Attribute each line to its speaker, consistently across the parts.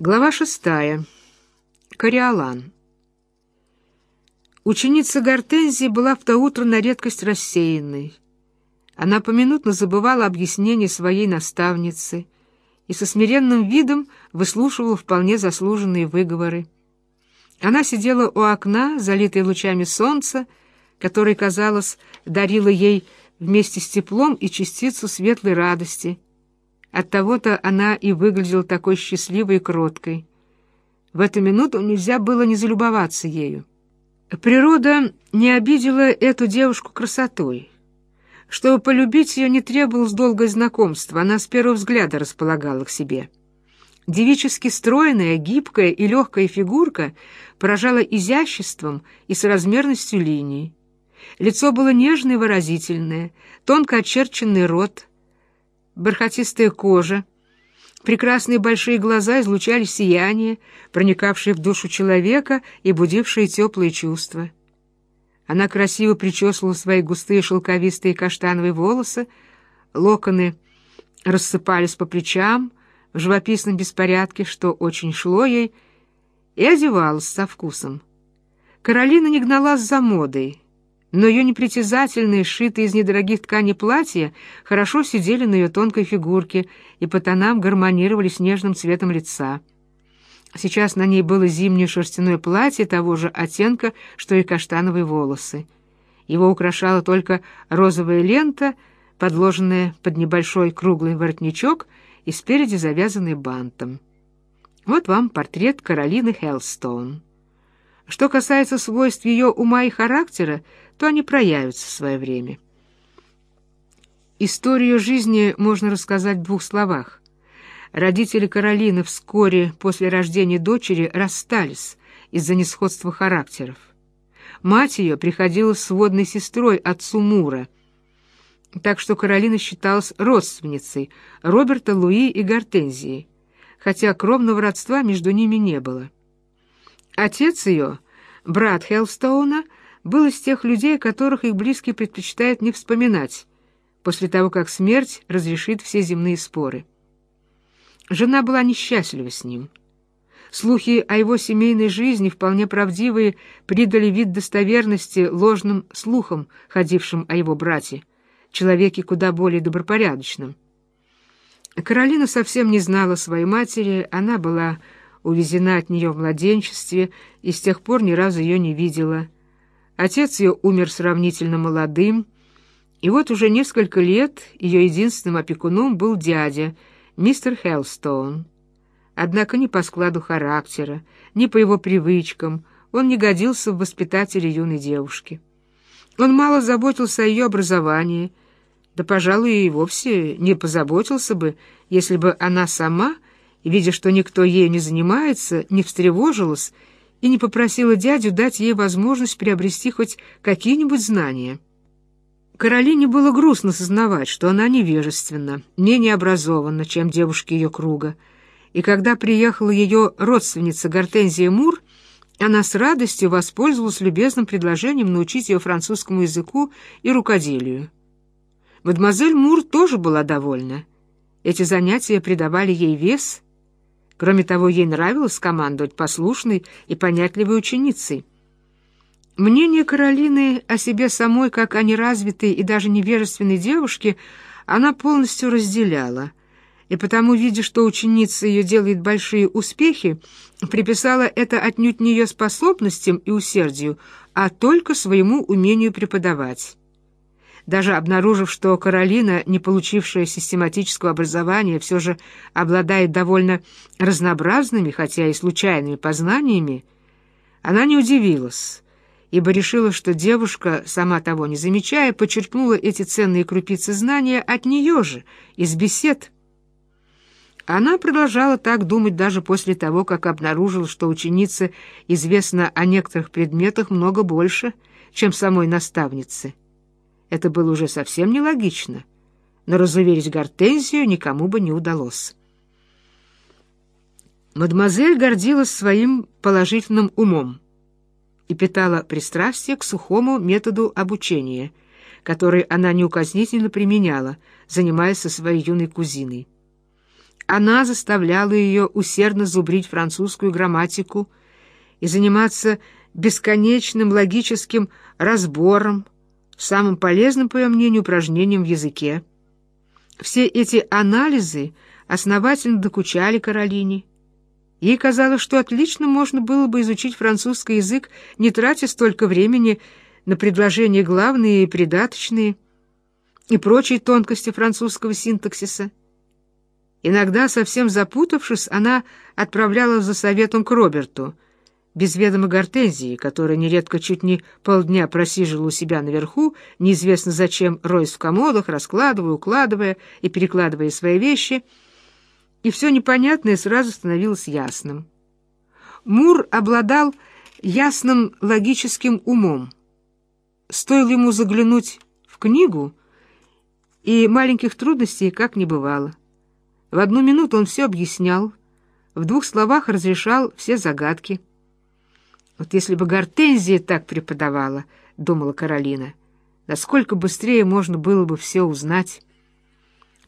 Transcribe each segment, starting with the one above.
Speaker 1: Глава шестая. Кориолан. Ученица Гортензии была в то утро на редкость рассеянной. Она поминутно забывала объяснение своей наставницы и со смиренным видом выслушивала вполне заслуженные выговоры. Она сидела у окна, залитой лучами солнца, который, казалось, дарило ей вместе с теплом и частицу светлой радости — Оттого-то она и выглядела такой счастливой и кроткой. В эту минуту нельзя было не залюбоваться ею. Природа не обидела эту девушку красотой. Чтобы полюбить ее, не требовалось долгое знакомство, она с первого взгляда располагала к себе. Девически стройная, гибкая и легкая фигурка поражала изяществом и соразмерностью линий. Лицо было нежное и выразительное, тонко очерченный рот — бархатистая кожа, прекрасные большие глаза излучали сияние, проникавшее в душу человека и будившее теплые чувства. Она красиво причесывала свои густые шелковистые каштановые волосы, локоны рассыпались по плечам в живописном беспорядке, что очень шло ей, и одевалась со вкусом. Каролина не гналась за модой — но ее непритязательные, сшитые из недорогих тканей платья, хорошо сидели на ее тонкой фигурке и по тонам гармонировали с нежным цветом лица. Сейчас на ней было зимнее шерстяное платье того же оттенка, что и каштановые волосы. Его украшала только розовая лента, подложенная под небольшой круглый воротничок и спереди завязанный бантом. Вот вам портрет Каролины Хеллстоун. Что касается свойств ее ума и характера, то они проявятся в свое время. Историю жизни можно рассказать в двух словах. Родители Каролины вскоре после рождения дочери расстались из-за несходства характеров. Мать ее приходила с сводной сестрой отцу Мура, так что Каролина считалась родственницей Роберта, Луи и Гортензии, хотя кровного родства между ними не было. Отец ее, брат Хелстоуна, был из тех людей, которых их близкие предпочитают не вспоминать, после того, как смерть разрешит все земные споры. Жена была несчастлива с ним. Слухи о его семейной жизни, вполне правдивые, придали вид достоверности ложным слухам, ходившим о его брате, человеке куда более добропорядочном. Каролина совсем не знала своей матери, она была увезена от нее в младенчестве и с тех пор ни разу ее не видела — Отец ее умер сравнительно молодым, и вот уже несколько лет ее единственным опекуном был дядя, мистер Хеллстоун. Однако ни по складу характера, ни по его привычкам он не годился в воспитателе юной девушки. Он мало заботился о ее образовании, да, пожалуй, и вовсе не позаботился бы, если бы она сама, видя, что никто ею не занимается, не встревожилась и не попросила дядю дать ей возможность приобрести хоть какие-нибудь знания. Каролине было грустно сознавать, что она невежественна, менее образована, чем девушки ее круга, и когда приехала ее родственница Гортензия Мур, она с радостью воспользовалась любезным предложением научить ее французскому языку и рукоделию. Мадемуазель Мур тоже была довольна. Эти занятия придавали ей вес — Кроме того, ей нравилось командовать послушной и понятливой ученицей. Мнение Каролины о себе самой, как о неразвитой и даже невежественной девушке, она полностью разделяла, и потому, видя, что ученица ее делает большие успехи, приписала это отнюдь не ее способностям и усердию, а только своему умению преподавать. Даже обнаружив, что Каролина, не получившая систематического образования, все же обладает довольно разнообразными, хотя и случайными познаниями, она не удивилась, ибо решила, что девушка, сама того не замечая, почерпнула эти ценные крупицы знания от нее же, из бесед. Она продолжала так думать даже после того, как обнаружила, что ученице известно о некоторых предметах много больше, чем самой наставнице. Это было уже совсем нелогично, но разуверить Гортензию никому бы не удалось. Мадемуазель гордилась своим положительным умом и питала пристрастие к сухому методу обучения, который она неукоснительно применяла, занимаясь со своей юной кузиной. Она заставляла ее усердно зубрить французскую грамматику и заниматься бесконечным логическим разбором, самым полезным, по ее мнению, упражнением в языке. Все эти анализы основательно докучали Каролине. Ей казалось, что отлично можно было бы изучить французский язык, не тратя столько времени на предложения главные и придаточные и прочие тонкости французского синтаксиса. Иногда, совсем запутавшись, она отправлялась за советом к Роберту, без ведома Гортензии, которая нередко чуть не полдня просиживала у себя наверху, неизвестно зачем, роясь в комодах, раскладывая, укладывая и перекладывая свои вещи, и все непонятное сразу становилось ясным. Мур обладал ясным логическим умом. Стоило ему заглянуть в книгу, и маленьких трудностей как не бывало. В одну минуту он все объяснял, в двух словах разрешал все загадки. «Вот если бы Гортензия так преподавала, — думала Каролина, — насколько быстрее можно было бы все узнать».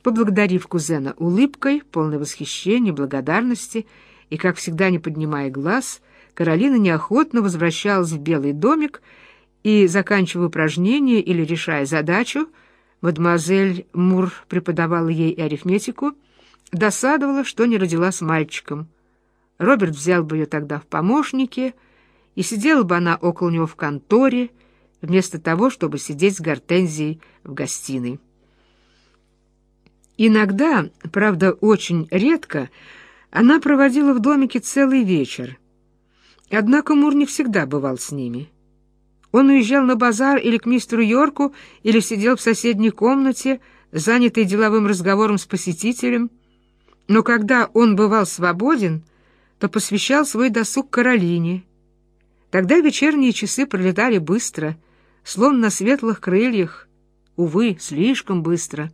Speaker 1: Поблагодарив кузена улыбкой, полной восхищения, благодарности и, как всегда, не поднимая глаз, Каролина неохотно возвращалась в Белый домик и, заканчивая упражнение или решая задачу, мадемуазель Мур преподавала ей арифметику — Досадовала, что не родила с мальчиком. Роберт взял бы ее тогда в помощники, и сидела бы она около него в конторе, вместо того, чтобы сидеть с Гортензией в гостиной. Иногда, правда, очень редко, она проводила в домике целый вечер. Однако Мур не всегда бывал с ними. Он уезжал на базар или к мистеру Йорку, или сидел в соседней комнате, занятый деловым разговором с посетителем, но когда он бывал свободен, то посвящал свой досуг Каролине. Тогда вечерние часы пролетали быстро, словно на светлых крыльях, увы, слишком быстро.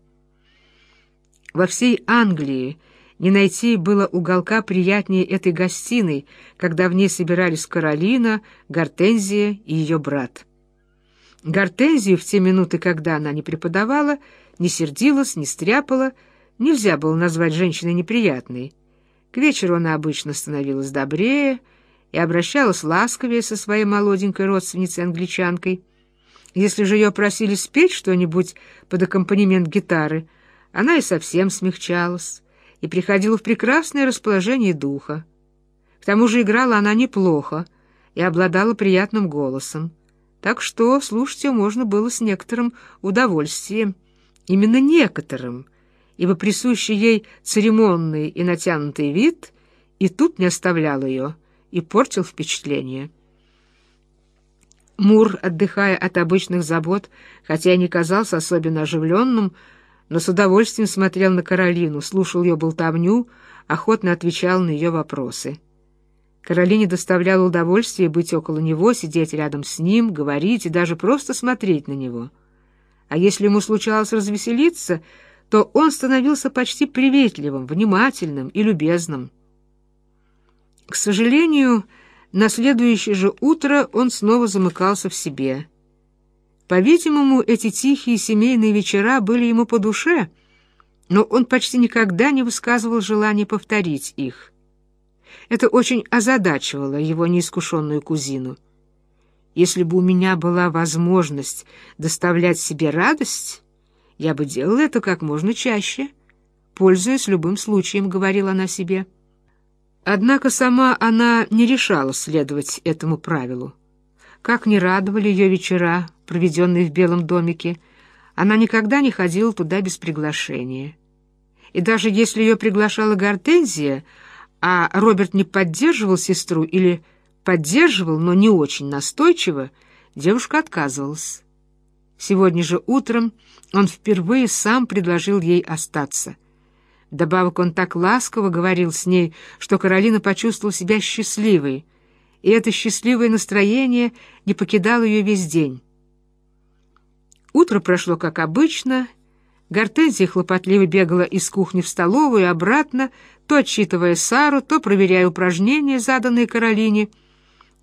Speaker 1: Во всей Англии не найти было уголка приятнее этой гостиной, когда в ней собирались Каролина, Гортензия и ее брат. Гортензию в те минуты, когда она не преподавала, не сердилась, не стряпала, нельзя было назвать женщиной неприятной. К вечеру она обычно становилась добрее и обращалась ласковее со своей молоденькой родственницей-англичанкой. Если же ее просили спеть что-нибудь под аккомпанемент гитары, она и совсем смягчалась и приходила в прекрасное расположение духа. К тому же играла она неплохо и обладала приятным голосом, так что слушать ее можно было с некоторым удовольствием, именно некоторым — ибо присущий ей церемонный и натянутый вид и тут не оставлял ее и портил впечатление. Мур, отдыхая от обычных забот, хотя и не казался особенно оживленным, но с удовольствием смотрел на Каролину, слушал ее болтовню, охотно отвечал на ее вопросы. Каролине доставляло удовольствие быть около него, сидеть рядом с ним, говорить и даже просто смотреть на него. А если ему случалось развеселиться — то он становился почти приветливым, внимательным и любезным. К сожалению, на следующее же утро он снова замыкался в себе. По-видимому, эти тихие семейные вечера были ему по душе, но он почти никогда не высказывал желания повторить их. Это очень озадачивало его неискушенную кузину. Если бы у меня была возможность доставлять себе радость, я бы делала это как можно чаще, пользуясь любым случаем, — говорила она себе. Однако сама она не решала следовать этому правилу. Как не радовали ее вечера, проведенные в Белом домике, она никогда не ходила туда без приглашения. И даже если ее приглашала Гортензия, а Роберт не поддерживал сестру или поддерживал, но не очень настойчиво, девушка отказывалась. Сегодня же утром он впервые сам предложил ей остаться. Вдобавок он так ласково говорил с ней, что Каролина почувствовала себя счастливой, и это счастливое настроение не покидало ее весь день. Утро прошло как обычно. Гортензия хлопотливо бегала из кухни в столовую и обратно, то отчитывая Сару, то проверяя упражнения, заданные Каролине.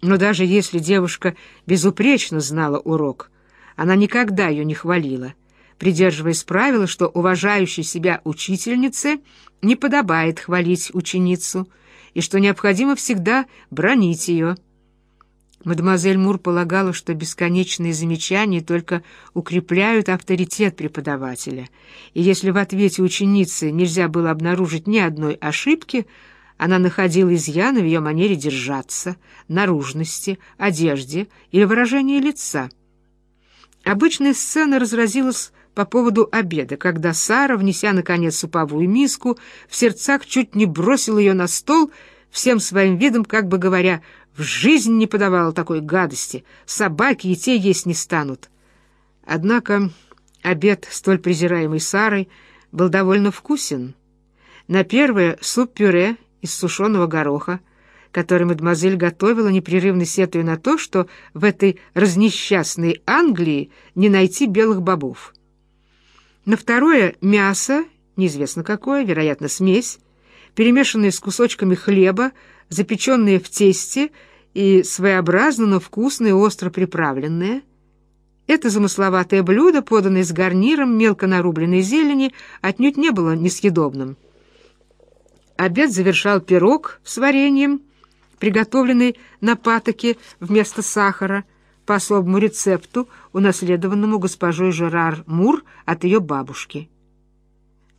Speaker 1: Но даже если девушка безупречно знала урок, она никогда ее не хвалила — придерживаясь правила, что уважающей себя учительнице не подобает хвалить ученицу и что необходимо всегда бронить ее. Мадемуазель Мур полагала, что бесконечные замечания только укрепляют авторитет преподавателя, и если в ответе ученицы нельзя было обнаружить ни одной ошибки, она находила изъяны в ее манере держаться, наружности, одежде или выражении лица. Обычная сцена разразилась по поводу обеда, когда Сара, внеся, наконец, суповую миску, в сердцах чуть не бросила ее на стол, всем своим видом, как бы говоря, в жизнь не подавала такой гадости, собаки и те есть не станут. Однако обед, столь презираемый Сарой, был довольно вкусен. На первое — суп-пюре из сушеного гороха, который мадемуазель готовила, непрерывно сетуя на то, что в этой разнесчастной Англии не найти белых бобов. На второе — мясо, неизвестно какое, вероятно, смесь, перемешанное с кусочками хлеба, запеченные в тесте и своеобразно, но вкусное остро приправленное. Это замысловатое блюдо, поданное с гарниром мелко нарубленной зелени, отнюдь не было несъедобным. Обед завершал пирог с вареньем, приготовленный на патоке вместо сахара, по особому рецепту, унаследованному госпожой Жерар Мур от ее бабушки.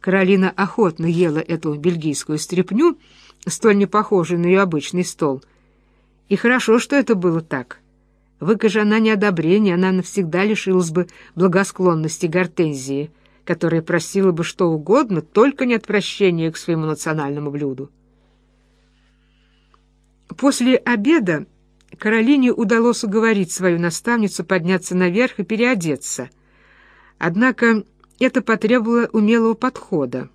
Speaker 1: Каролина охотно ела эту бельгийскую стряпню, столь не похожую на ее обычный стол. И хорошо, что это было так. Выкажи она неодобрение, она навсегда лишилась бы благосклонности Гортензии, которая просила бы что угодно, только не отвращения к своему национальному блюду. После обеда Каролине удалось уговорить свою наставницу подняться наверх и переодеться. Однако это потребовало умелого подхода.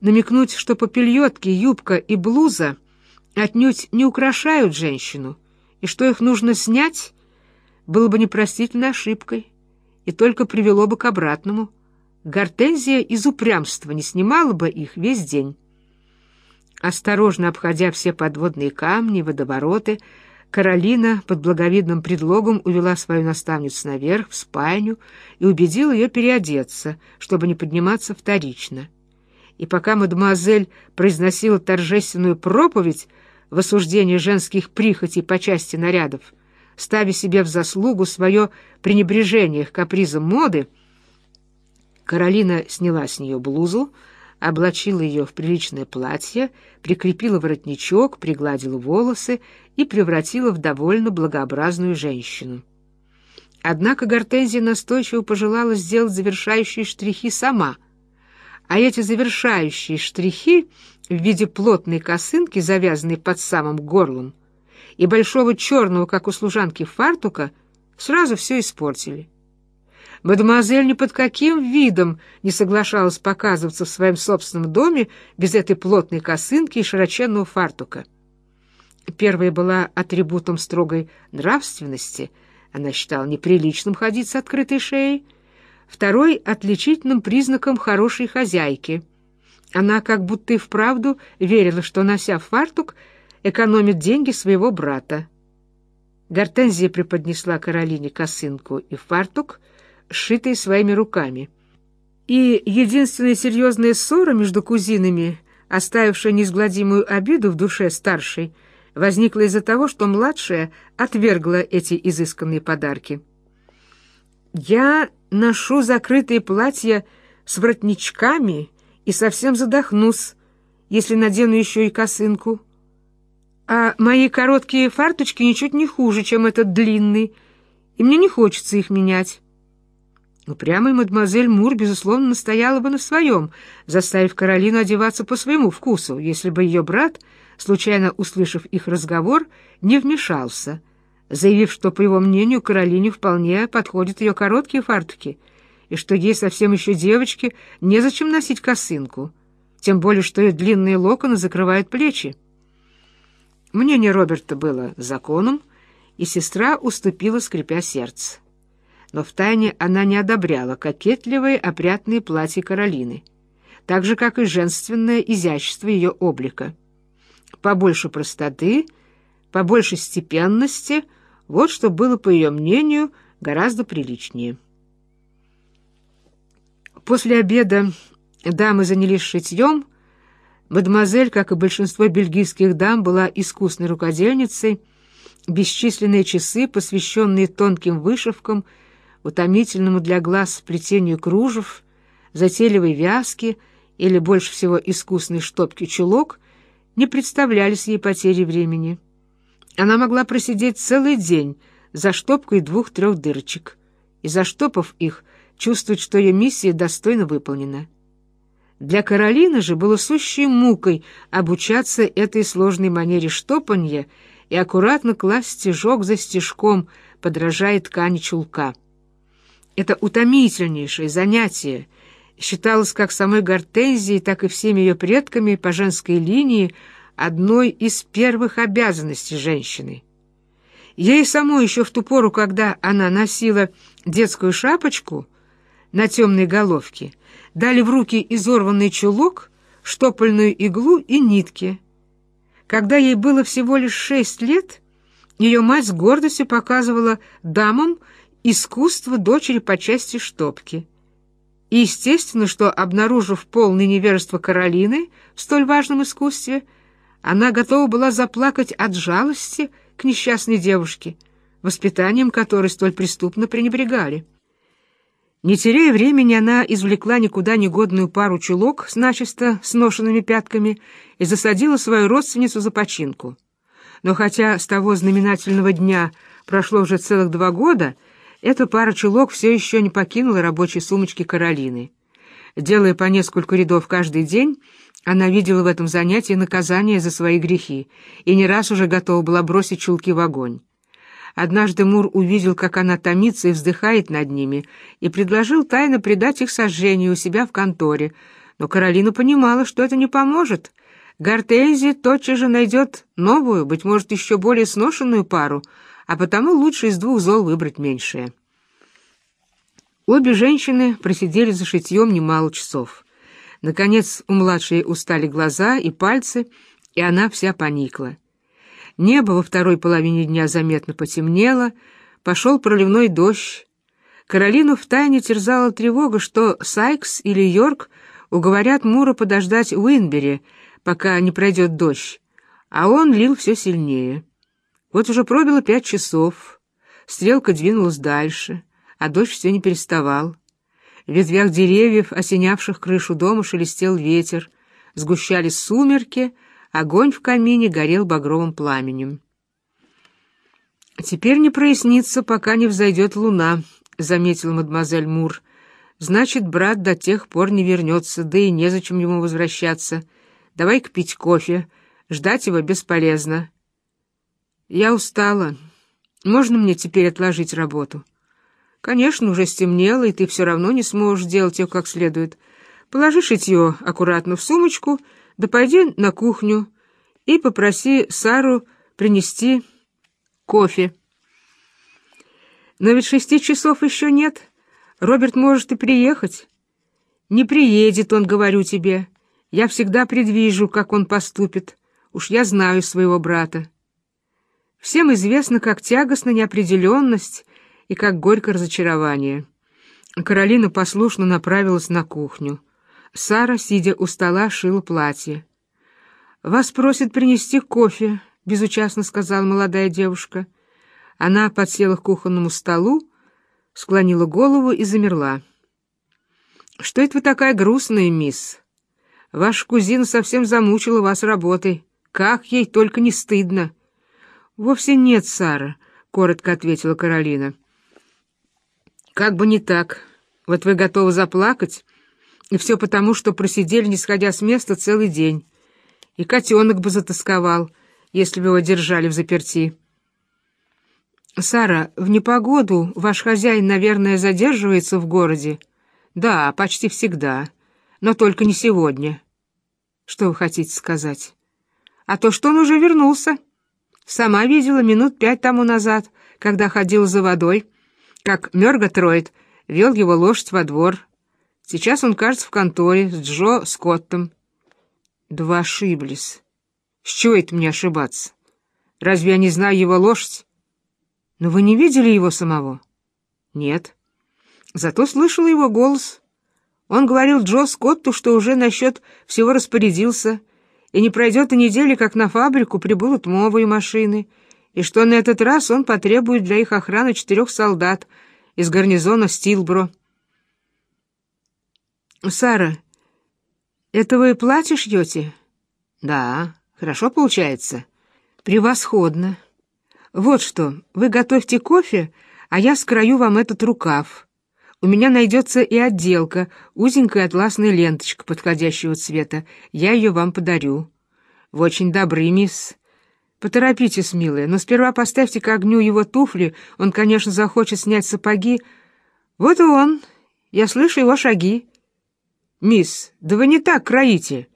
Speaker 1: Намекнуть, что попельотки, юбка и блуза отнюдь не украшают женщину, и что их нужно снять, было бы непростительной ошибкой и только привело бы к обратному. Гортензия из упрямства не снимала бы их весь день. Осторожно обходя все подводные камни, водовороты, Каролина под благовидным предлогом увела свою наставницу наверх, в спальню, и убедила ее переодеться, чтобы не подниматься вторично. И пока мадемуазель произносила торжественную проповедь в осуждении женских прихотей по части нарядов, ставя себе в заслугу свое пренебрежение к капризам моды, Каролина сняла с нее блузу, облачила ее в приличное платье, прикрепила воротничок, пригладила волосы и превратила в довольно благообразную женщину. Однако Гортензия настойчиво пожелала сделать завершающие штрихи сама, а эти завершающие штрихи в виде плотной косынки, завязанной под самым горлом, и большого черного, как у служанки, фартука, сразу все испортили. Мадемуазель ни под каким видом не соглашалась показываться в своем собственном доме без этой плотной косынки и широченного фартука. Первая была атрибутом строгой нравственности, она считала неприличным ходить с открытой шеей, второй — отличительным признаком хорошей хозяйки. Она как будто и вправду верила, что, нося фартук, экономит деньги своего брата. Гортензия преподнесла Каролине косынку и фартук — сшитые своими руками. И единственная серьезная ссора между кузинами, оставившая неизгладимую обиду в душе старшей, возникла из-за того, что младшая отвергла эти изысканные подарки. «Я ношу закрытые платья с воротничками и совсем задохнусь, если надену еще и косынку. А мои короткие фарточки ничуть не хуже, чем этот длинный, и мне не хочется их менять». Упрямая мадемуазель Мур, безусловно, настояла бы на своем, заставив Каролину одеваться по своему вкусу, если бы ее брат, случайно услышав их разговор, не вмешался, заявив, что, по его мнению, Каролине вполне подходят ее короткие фартуки, и что ей совсем еще девочке незачем носить косынку, тем более, что ее длинные локоны закрывают плечи. Мнение Роберта было законом, и сестра уступила, скрипя сердце но втайне она не одобряла кокетливые опрятные платья Каролины, так же, как и женственное изящество ее облика. Побольше простоты, побольше степенности — вот что было, по ее мнению, гораздо приличнее. После обеда дамы занялись шитьем. Мадемуазель, как и большинство бельгийских дам, была искусной рукодельницей. Бесчисленные часы, посвященные тонким вышивкам, утомительному для глаз плетению кружев, затейливой вязки или, больше всего, искусной штопки чулок, не представлялись ей потерей времени. Она могла просидеть целый день за штопкой двух-трех дырочек, и, заштопав их, чувствовать, что ее миссия достойно выполнена. Для Каролины же было сущей мукой обучаться этой сложной манере штопанья и аккуратно класть стежок за стежком, подражая ткани чулка. Это утомительнейшее занятие считалось как самой Гортензией, так и всеми ее предками по женской линии одной из первых обязанностей женщины. Ей самой еще в ту пору, когда она носила детскую шапочку на темной головке, дали в руки изорванный чулок, штопольную иглу и нитки. Когда ей было всего лишь шесть лет, ее мать с гордостью показывала дамам искусство дочери по части штопки. И естественно, что, обнаружив полное невежество Каролины в столь важном искусстве, она готова была заплакать от жалости к несчастной девушке, воспитанием которой столь преступно пренебрегали. Не теряя времени, она извлекла никуда негодную пару чулок с начисто сношенными пятками и засадила свою родственницу за починку. Но хотя с того знаменательного дня прошло уже целых два года, эта пара чулок все еще не покинула рабочей сумочки Каролины. Делая по несколько рядов каждый день, она видела в этом занятии наказание за свои грехи и не раз уже готова была бросить чулки в огонь. Однажды Мур увидел, как она томится и вздыхает над ними, и предложил тайно предать их сожжению у себя в конторе. Но Каролина понимала, что это не поможет. Гортензия тотчас же найдет новую, быть может, еще более сношенную пару, а потому лучше из двух зол выбрать меньшее. Обе женщины просидели за шитьем немало часов. Наконец у младшей устали глаза и пальцы, и она вся поникла. Небо во второй половине дня заметно потемнело, пошел проливной дождь. Каролину втайне терзала тревога, что Сайкс или Йорк уговорят Мура подождать Уинбери, пока не пройдет дождь, а он лил все сильнее. Вот уже пробило пять часов, стрелка двинулась дальше, а дождь все не переставал. В ветвях деревьев, осенявших крышу дома, шелестел ветер, сгущались сумерки, огонь в камине горел багровым пламенем. «Теперь не прояснится, пока не взойдет луна», — заметила мадемуазель Мур. «Значит, брат до тех пор не вернется, да и незачем ему возвращаться. Давай-ка пить кофе. Ждать его бесполезно». «Я устала. Можно мне теперь отложить работу?» Конечно, уже стемнело, и ты все равно не сможешь делать ее как следует. Положи шитье аккуратно в сумочку, да пойди на кухню и попроси Сару принести кофе. Но ведь шести часов еще нет. Роберт может и приехать. Не приедет он, говорю тебе. Я всегда предвижу, как он поступит. Уж я знаю своего брата. Всем известно, как тягостна неопределенность, и как горько разочарование. Каролина послушно направилась на кухню. Сара, сидя у стола, шила платье. «Вас просят принести кофе», — безучастно сказала молодая девушка. Она подсела к кухонному столу, склонила голову и замерла. «Что это вы такая грустная, мисс? Ваша кузина совсем замучила вас работой. Как ей только не стыдно!» «Вовсе нет, Сара», — коротко ответила Каролина. Как бы не так. Вот вы готовы заплакать, и все потому, что просидели, не сходя с места, целый день. И котенок бы затасковал, если бы его держали в заперти. «Сара, в непогоду ваш хозяин, наверное, задерживается в городе?» «Да, почти всегда. Но только не сегодня». «Что вы хотите сказать?» «А то, что он уже вернулся. Сама видела минут пять тому назад, когда ходил за водой» как Мёрготроид вел его лошадь во двор. Сейчас он, кажется, в конторе с Джо Скоттом. Да вы ошиблись. С чего это мне ошибаться? Разве я не знаю его лошадь? Но вы не видели его самого? Нет. Зато слышала его голос. Он говорил Джо Скотту, что уже насчет всего распорядился, и не пройдет и недели, как на фабрику прибудут новые машины, и что на этот раз он потребует для их охраны четырех солдат из гарнизона Стилбро. «Сара, это вы платье шьете?» «Да, хорошо получается». «Превосходно. Вот что, вы готовьте кофе, а я скрою вам этот рукав. У меня найдется и отделка, узенькая атласная ленточка подходящего цвета. Я ее вам подарю. Вы очень добры, мисс. Поторопитесь, милая, но сперва поставьте к огню его туфли. Он, конечно, захочет снять сапоги. Вот и он. Я слышу его шаги. Мисс, да вы не так кроите.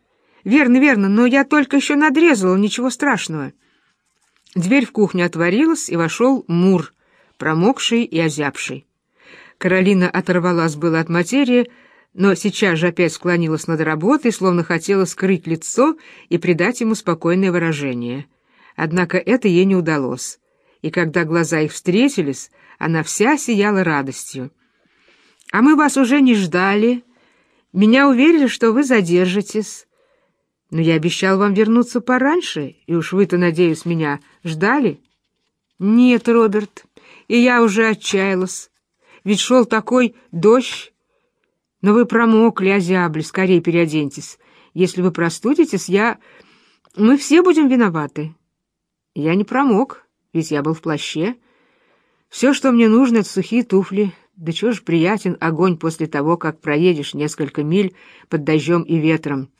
Speaker 1: Верно, верно, но я только еще надрезала, ничего страшного. Дверь в кухню отворилась, и вошел Мур, промокший и озябший. Каролина оторвалась было от материи, но сейчас же опять склонилась над работой, словно хотела скрыть лицо и придать ему спокойное выражение. Однако это ей не удалось, и когда глаза их встретились, она вся сияла радостью. «А мы вас уже не ждали. Меня уверили, что вы задержитесь. Но я обещал вам вернуться пораньше, и уж вы-то, надеюсь, меня ждали?» «Нет, Роберт, и я уже отчаялась. Ведь шел такой дождь. Но вы промокли, озябли, скорее переоденьтесь. Если вы простудитесь, я... Мы все будем виноваты. Я не промок, ведь я был в плаще. Все, что мне нужно, — это сухие туфли. Да чего ж приятен огонь после того, как проедешь несколько миль под дождем и ветром.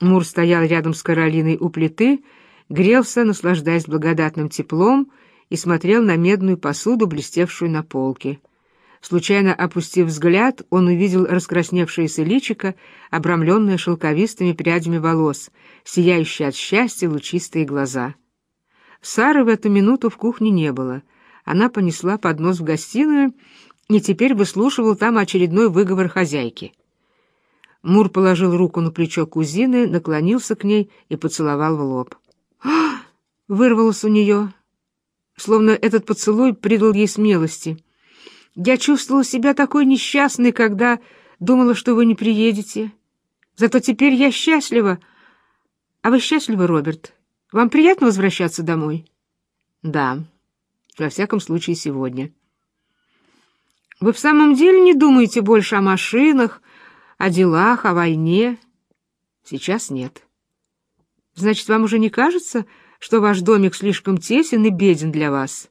Speaker 1: Мур стоял рядом с Каролиной у плиты, грелся, наслаждаясь благодатным теплом, и смотрел на медную посуду, блестевшую на полке. Случайно опустив взгляд, он увидел раскрасневшееся личико, обрамленное шелковистыми прядями волос, сияющие от счастья лучистые глаза. Сары в эту минуту в кухне не было. Она понесла поднос в гостиную и теперь выслушивал там очередной выговор хозяйки. Мур положил руку на плечо кузины, наклонился к ней и поцеловал в лоб. «Ах!» — вырвалось у нее, словно этот поцелуй придал ей смелости — я чувствовала себя такой несчастной, когда думала, что вы не приедете. Зато теперь я счастлива. А вы счастливы, Роберт? Вам приятно возвращаться домой? Да, во всяком случае, сегодня. Вы в самом деле не думаете больше о машинах, о делах, о войне? Сейчас нет. Значит, вам уже не кажется, что ваш домик слишком тесен и беден для вас?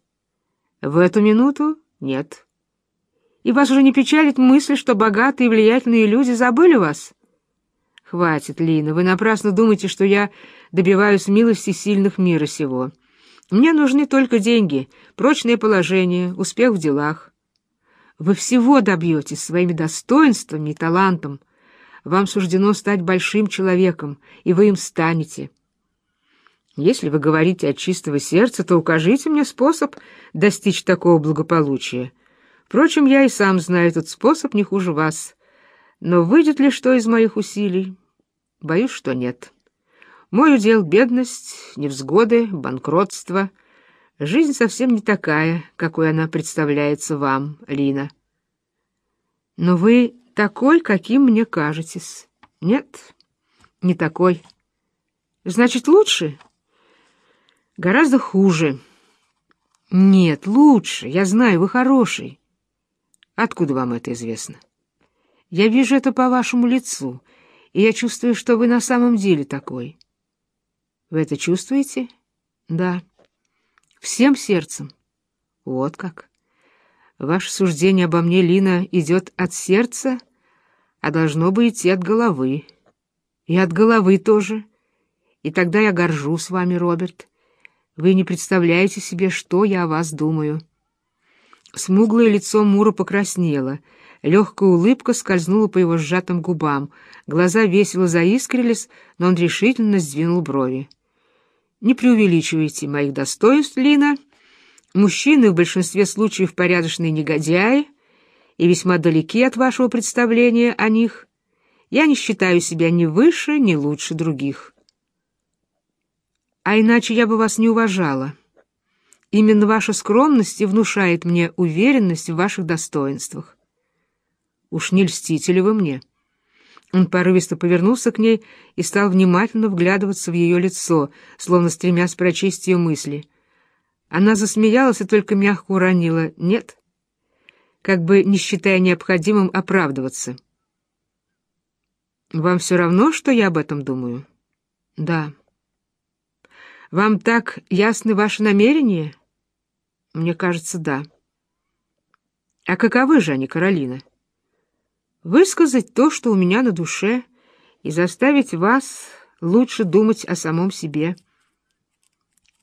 Speaker 1: В эту минуту нет. И вас уже не печалит мысль, что богатые и влиятельные люди забыли вас? Хватит, Лина, вы напрасно думаете, что я добиваюсь милости сильных мира сего. Мне нужны только деньги, прочное положение, успех в делах. Вы всего добьетесь своими достоинствами и талантом. Вам суждено стать большим человеком, и вы им станете. Если вы говорите от чистого сердца, то укажите мне способ достичь такого благополучия — Впрочем, я и сам знаю этот способ не хуже вас. Но выйдет ли что из моих усилий? Боюсь, что нет. Мой удел — бедность, невзгоды, банкротство. Жизнь совсем не такая, какой она представляется вам, Лина. Но вы такой, каким мне кажетесь. Нет, не такой. Значит, лучше? Гораздо хуже. Нет, лучше. Я знаю, вы хороший. Откуда вам это известно? Я вижу это по вашему лицу, и я чувствую, что вы на самом деле такой. Вы это чувствуете? Да. Всем сердцем. Вот как. Ваше суждение обо мне, Лина, идет от сердца, а должно бы идти от головы. И от головы тоже. И тогда я горжусь вами, Роберт. Вы не представляете себе, что я о вас думаю». Смуглое лицо Мура покраснело, легкая улыбка скользнула по его сжатым губам, глаза весело заискрились, но он решительно сдвинул брови. «Не преувеличивайте моих достоинств, Лина. Мужчины в большинстве случаев порядочные негодяи и весьма далеки от вашего представления о них. Я не считаю себя ни выше, ни лучше других. А иначе я бы вас не уважала». Именно ваша скромность и внушает мне уверенность в ваших достоинствах. Уж не льстите ли вы мне?» Он порывисто повернулся к ней и стал внимательно вглядываться в ее лицо, словно стремясь прочесть ее мысли. Она засмеялась и только мягко уронила «нет», как бы не считая необходимым оправдываться. «Вам все равно, что я об этом думаю?» «Да». «Вам так ясны ваши намерения?» «Мне кажется, да». «А каковы же они, Каролина?» высказать то, что у меня на душе, и заставить вас лучше думать о самом себе.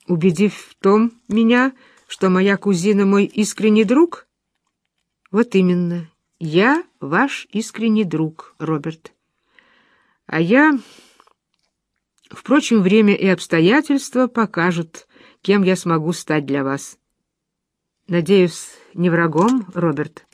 Speaker 1: Убедив в том меня, что моя кузина мой искренний друг? Вот именно, я ваш искренний друг, Роберт. А я... Впрочем, время и обстоятельства покажут, кем я смогу стать для вас. Надеюсь, не врагом, Роберт?»